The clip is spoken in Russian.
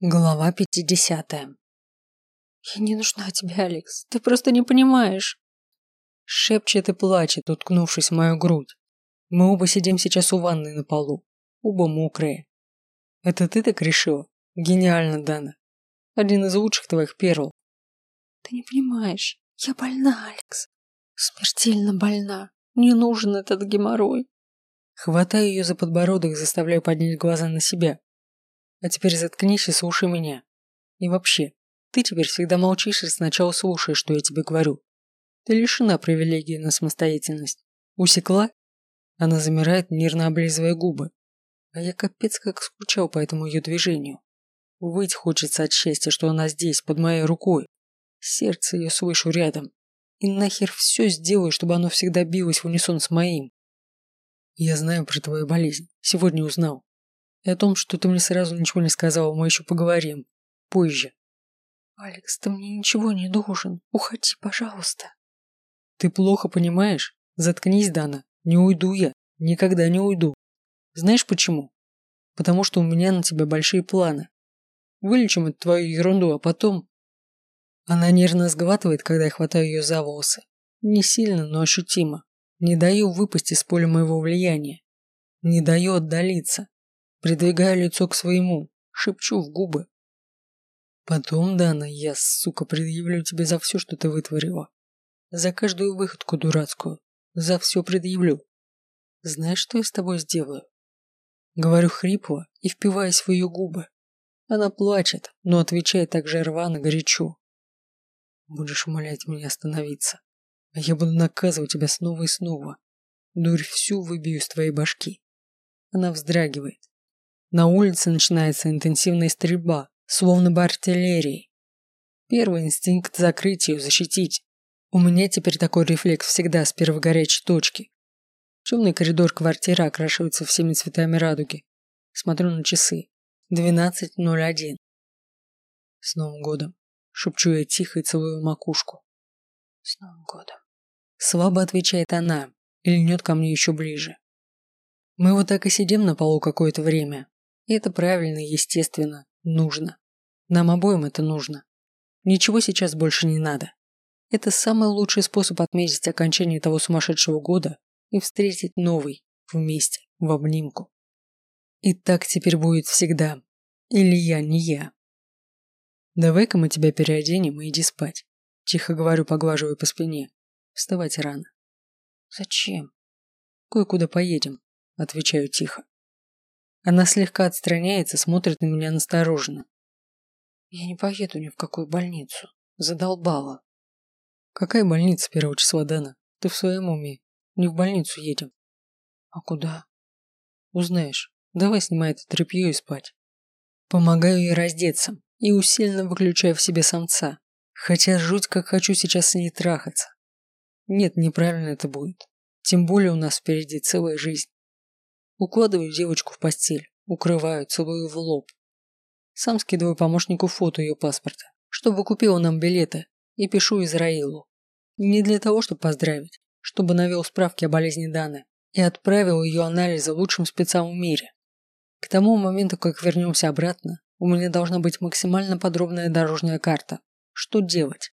Глава 50. Я не нужна тебе, Алекс. Ты просто не понимаешь. Шепчет и плачет, уткнувшись в мою грудь. Мы оба сидим сейчас у ванны на полу. Оба мокрые. Это ты так решила? Гениально, Дана. Один из лучших твоих перл. Ты не понимаешь. Я больна, Алекс. Смертельно больна. Не нужен этот геморрой. Хватаю ее за подбородок, заставляю поднять глаза на себя. А теперь заткнись и слушай меня. И вообще, ты теперь всегда молчишь и сначала слушаешь, что я тебе говорю. Ты лишена привилегии на самостоятельность. Усекла? Она замирает, нервно облизывая губы. А я капец как скучал по этому ее движению. Выть хочется от счастья, что она здесь, под моей рукой. Сердце ее слышу рядом. И нахер все сделаю, чтобы оно всегда билось в унисон с моим. Я знаю про твою болезнь. Сегодня узнал. И о том, что ты мне сразу ничего не сказала, мы еще поговорим. Позже. Алекс, ты мне ничего не должен. Уходи, пожалуйста. Ты плохо понимаешь? Заткнись, Дана. Не уйду я. Никогда не уйду. Знаешь почему? Потому что у меня на тебя большие планы. Вылечим эту твою ерунду, а потом... Она нервно сглатывает, когда я хватаю ее за волосы. Не сильно, но ощутимо. Не даю выпасть из поля моего влияния. Не даю отдалиться. Придвигаю лицо к своему, шепчу в губы. Потом, Дана, я, сука, предъявлю тебе за все, что ты вытворила. За каждую выходку дурацкую. За все предъявлю. Знаешь, что я с тобой сделаю? Говорю хрипло и впиваясь в ее губы. Она плачет, но отвечает так же рвано, горячо. Будешь умолять меня остановиться, а я буду наказывать тебя снова и снова. Дурь всю выбью из твоей башки. Она вздрагивает, на улице начинается интенсивная стрельба, словно бы артиллерии. Первый инстинкт закрыть ее, защитить. У меня теперь такой рефлекс всегда с первой горячей точки. Темный коридор квартиры окрашивается всеми цветами радуги. Смотрю на часы. 12.01. С Новым годом. Шепчу я тихо и целую макушку. С Новым годом. Слабо отвечает она и льнет ко мне еще ближе. Мы вот так и сидим на полу какое-то время, и это правильно естественно, нужно. Нам обоим это нужно. Ничего сейчас больше не надо. Это самый лучший способ отметить окончание того сумасшедшего года и встретить новый, вместе, в обнимку. И так теперь будет всегда. Или я, не я. Давай-ка мы тебя переоденем и иди спать. Тихо говорю, поглаживая по спине. Вставать рано. Зачем? Кое-куда поедем, отвечаю тихо. Она слегка отстраняется, смотрит на меня настороженно. Я не поеду ни в какую больницу. Задолбала. Какая больница первого числа, Дана? Ты в своем уме. Не в больницу едем. А куда? Узнаешь. Давай снимай это тряпье и спать. Помогаю ей раздеться и усиленно выключаю в себе самца. Хотя жуть как хочу сейчас с ней трахаться. Нет, неправильно это будет. Тем более у нас впереди целая жизнь. Укладываю девочку в постель, укрываю, целую в лоб. Сам скидываю помощнику фото ее паспорта, чтобы купила нам билеты, и пишу Израилу. Не для того, чтобы поздравить, чтобы навел справки о болезни Даны и отправил ее анализы лучшим спецам в мире. К тому моменту, как вернемся обратно, у меня должна быть максимально подробная дорожная карта. Что делать?